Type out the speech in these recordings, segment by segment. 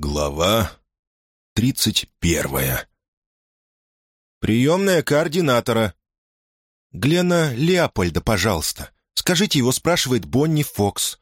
Глава тридцать первая. «Приемная координатора». «Глена Леопольда, пожалуйста. Скажите, его спрашивает Бонни Фокс».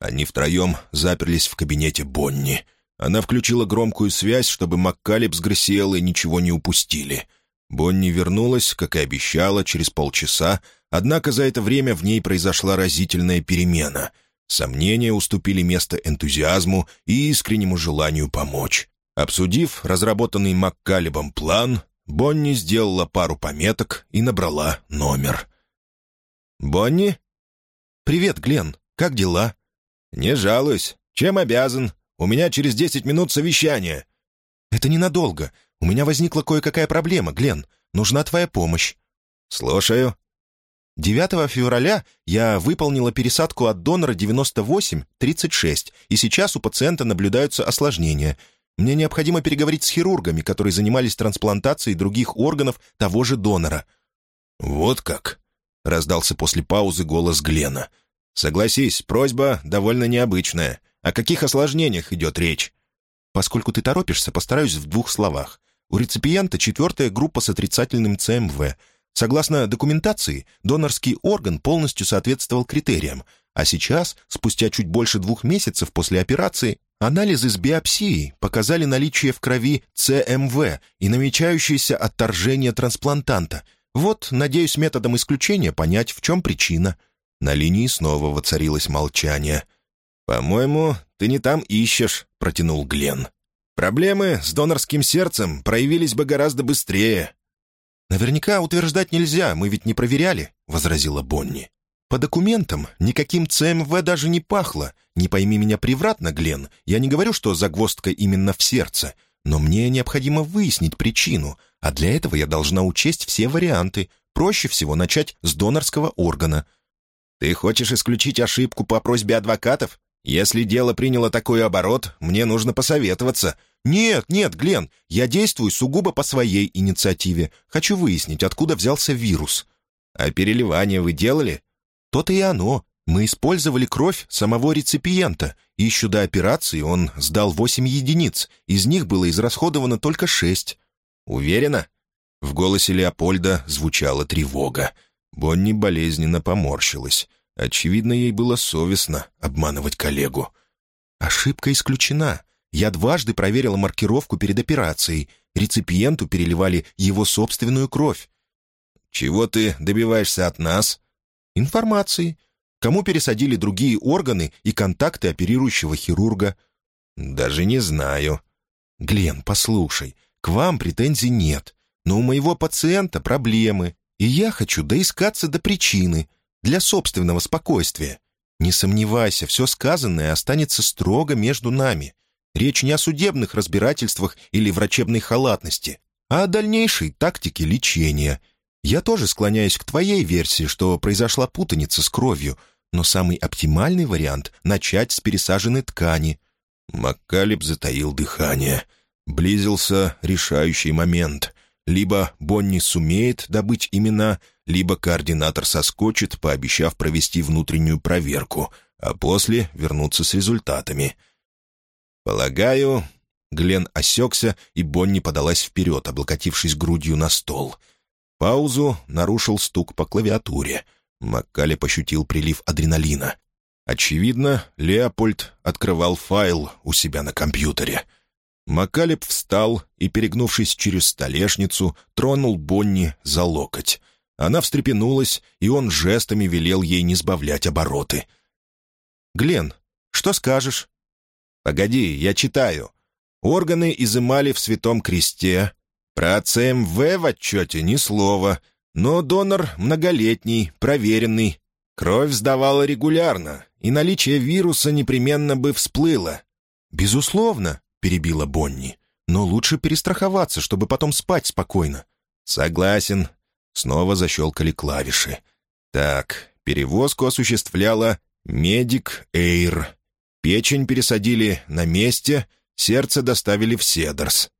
Они втроем заперлись в кабинете Бонни. Она включила громкую связь, чтобы Маккалеб с Грасиэлой ничего не упустили. Бонни вернулась, как и обещала, через полчаса, однако за это время в ней произошла разительная перемена — Сомнения уступили место энтузиазму и искреннему желанию помочь. Обсудив разработанный Маккалебом план, Бонни сделала пару пометок и набрала номер. «Бонни?» «Привет, Глен. Как дела?» «Не жалуюсь. Чем обязан? У меня через десять минут совещание». «Это ненадолго. У меня возникла кое-какая проблема, Глен. Нужна твоя помощь». «Слушаю». 9 февраля я выполнила пересадку от донора 98-36, и сейчас у пациента наблюдаются осложнения. Мне необходимо переговорить с хирургами, которые занимались трансплантацией других органов того же донора». «Вот как?» — раздался после паузы голос Глена. «Согласись, просьба довольно необычная. О каких осложнениях идет речь?» «Поскольку ты торопишься, постараюсь в двух словах. У реципиента четвертая группа с отрицательным ЦМВ — Согласно документации, донорский орган полностью соответствовал критериям, а сейчас, спустя чуть больше двух месяцев после операции, анализы с биопсией показали наличие в крови ЦМВ и намечающееся отторжение трансплантанта. Вот, надеюсь, методом исключения понять, в чем причина. На линии снова воцарилось молчание. «По-моему, ты не там ищешь», — протянул Глен. «Проблемы с донорским сердцем проявились бы гораздо быстрее. «Наверняка утверждать нельзя, мы ведь не проверяли», — возразила Бонни. «По документам никаким ЦМВ даже не пахло. Не пойми меня превратно, Глен, я не говорю, что загвоздка именно в сердце, но мне необходимо выяснить причину, а для этого я должна учесть все варианты. Проще всего начать с донорского органа». «Ты хочешь исключить ошибку по просьбе адвокатов? Если дело приняло такой оборот, мне нужно посоветоваться. «Нет, нет, Глен, я действую сугубо по своей инициативе. Хочу выяснить, откуда взялся вирус». «А переливание вы делали?» «То-то и оно. Мы использовали кровь самого реципиента, еще до операции он сдал восемь единиц, из них было израсходовано только шесть». «Уверена?» В голосе Леопольда звучала тревога. Бонни болезненно поморщилась. Очевидно, ей было совестно обманывать коллегу. «Ошибка исключена. Я дважды проверила маркировку перед операцией. Реципиенту переливали его собственную кровь. «Чего ты добиваешься от нас?» «Информации. Кому пересадили другие органы и контакты оперирующего хирурга?» «Даже не знаю». «Глен, послушай, к вам претензий нет, но у моего пациента проблемы, и я хочу доискаться до причины, для собственного спокойствия. Не сомневайся, все сказанное останется строго между нами. Речь не о судебных разбирательствах или врачебной халатности, а о дальнейшей тактике лечения. Я тоже склоняюсь к твоей версии, что произошла путаница с кровью, но самый оптимальный вариант — начать с пересаженной ткани». Маккалеб затаил дыхание. Близился решающий момент. Либо Бонни сумеет добыть имена, либо координатор соскочит, пообещав провести внутреннюю проверку, а после вернуться с результатами — «Полагаю...» Глен осекся, и Бонни подалась вперед, облокотившись грудью на стол. Паузу нарушил стук по клавиатуре. Маккали пощутил прилив адреналина. Очевидно, Леопольд открывал файл у себя на компьютере. Макалеб встал и, перегнувшись через столешницу, тронул Бонни за локоть. Она встрепенулась, и он жестами велел ей не сбавлять обороты. «Глен, что скажешь?» «Погоди, я читаю. Органы изымали в Святом Кресте. Про ЦМВ в отчете ни слова. Но донор многолетний, проверенный. Кровь сдавала регулярно, и наличие вируса непременно бы всплыло». «Безусловно», — перебила Бонни. «Но лучше перестраховаться, чтобы потом спать спокойно». «Согласен». Снова защелкали клавиши. «Так, перевозку осуществляла «Медик Эйр». Печень пересадили на месте, сердце доставили в Седерс.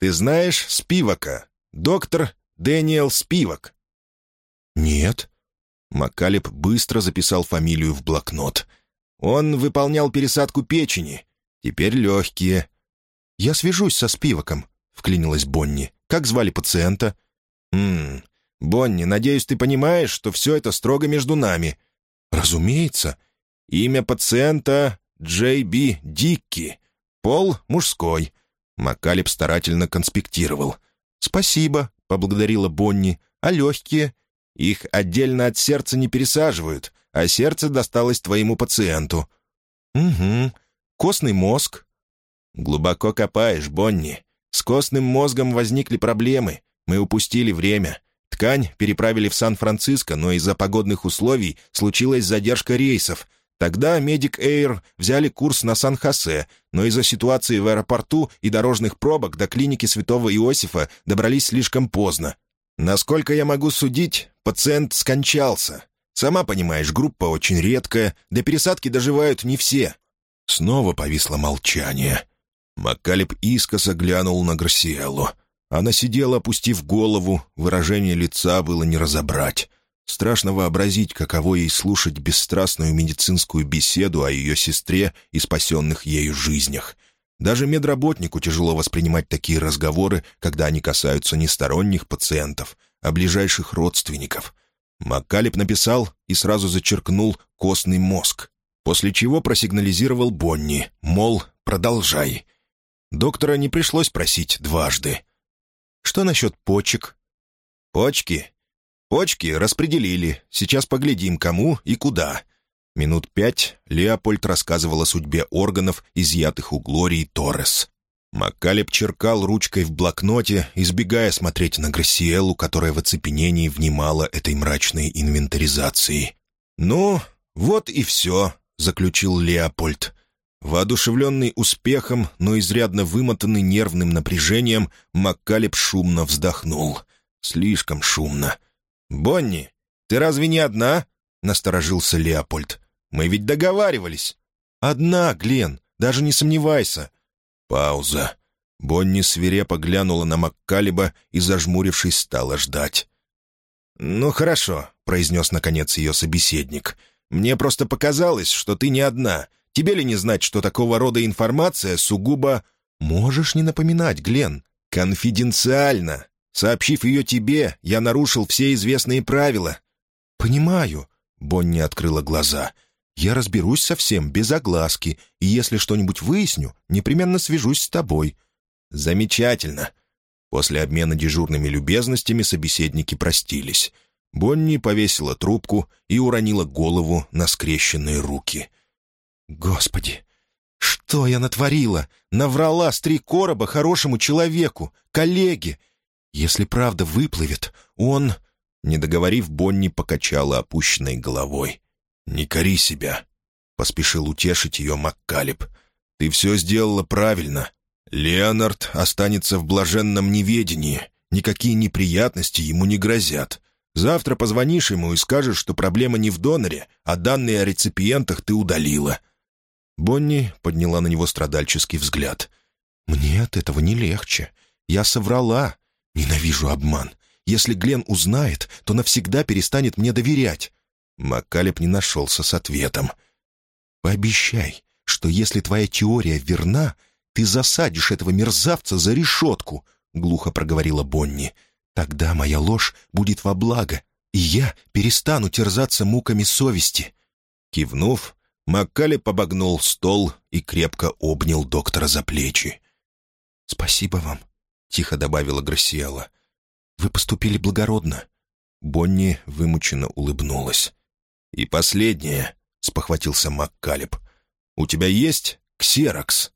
Ты знаешь Спивака? Доктор Дэниел Спивак?» «Нет». Макалеб быстро записал фамилию в блокнот. «Он выполнял пересадку печени. Теперь легкие. «Я свяжусь со Спиваком», — вклинилась Бонни. «Как звали пациента?» «Ммм, Бонни, надеюсь, ты понимаешь, что все это строго между нами». «Разумеется». «Имя пациента Джей Би Дикки. Пол мужской». Макалеб старательно конспектировал. «Спасибо», — поблагодарила Бонни. «А легкие?» «Их отдельно от сердца не пересаживают, а сердце досталось твоему пациенту». «Угу. Костный мозг?» «Глубоко копаешь, Бонни. С костным мозгом возникли проблемы. Мы упустили время. Ткань переправили в Сан-Франциско, но из-за погодных условий случилась задержка рейсов. Тогда Медик Эйр взяли курс на Сан-Хосе, но из-за ситуации в аэропорту и дорожных пробок до клиники Святого Иосифа добрались слишком поздно. Насколько я могу судить, пациент скончался. Сама понимаешь, группа очень редкая, до пересадки доживают не все». Снова повисло молчание. Маккалеб искоса глянул на Гарсиэлу. Она сидела, опустив голову, выражение лица было не разобрать. Страшно вообразить, каково ей слушать бесстрастную медицинскую беседу о ее сестре и спасенных ею жизнях. Даже медработнику тяжело воспринимать такие разговоры, когда они касаются не сторонних пациентов, а ближайших родственников. Маккалеб написал и сразу зачеркнул «костный мозг», после чего просигнализировал Бонни, мол, продолжай. Доктора не пришлось просить дважды. «Что насчет почек?» «Почки? Почки распределили. Сейчас поглядим, кому и куда». Минут пять Леопольд рассказывал о судьбе органов, изъятых у Глории Торрес. Маккалеб черкал ручкой в блокноте, избегая смотреть на Грассиэлу, которая в оцепенении внимала этой мрачной инвентаризации. «Ну, вот и все», — заключил Леопольд. Воодушевленный успехом, но изрядно вымотанный нервным напряжением, Маккалеб шумно вздохнул. Слишком шумно. «Бонни, ты разве не одна?» — насторожился Леопольд. «Мы ведь договаривались». «Одна, Глен, даже не сомневайся». Пауза. Бонни свирепо глянула на Маккалеба и, зажмурившись, стала ждать. «Ну, хорошо», — произнес, наконец, ее собеседник. «Мне просто показалось, что ты не одна. Тебе ли не знать, что такого рода информация сугубо...» «Можешь не напоминать, Глен. «Конфиденциально. Сообщив ее тебе, я нарушил все известные правила». «Понимаю», — Бонни открыла глаза. «Я разберусь со всем, без огласки, и если что-нибудь выясню, непременно свяжусь с тобой». «Замечательно». После обмена дежурными любезностями собеседники простились. Бонни повесила трубку и уронила голову на скрещенные руки — «Господи, что я натворила? Наврала с три короба хорошему человеку, коллеге. Если правда выплывет, он...» Не договорив, Бонни покачала опущенной головой. «Не кори себя», — поспешил утешить ее Маккалеб. «Ты все сделала правильно. Леонард останется в блаженном неведении. Никакие неприятности ему не грозят. Завтра позвонишь ему и скажешь, что проблема не в доноре, а данные о реципиентах ты удалила. Бонни подняла на него страдальческий взгляд. «Мне от этого не легче. Я соврала. Ненавижу обман. Если Глен узнает, то навсегда перестанет мне доверять». Маккалеб не нашелся с ответом. «Пообещай, что если твоя теория верна, ты засадишь этого мерзавца за решетку», — глухо проговорила Бонни. «Тогда моя ложь будет во благо, и я перестану терзаться муками совести». Кивнув, Маккали побогнул стол и крепко обнял доктора за плечи. «Спасибо вам», — тихо добавила Грассиэла. «Вы поступили благородно». Бонни вымученно улыбнулась. «И последнее», — спохватился Маккалеб. «У тебя есть ксерокс?»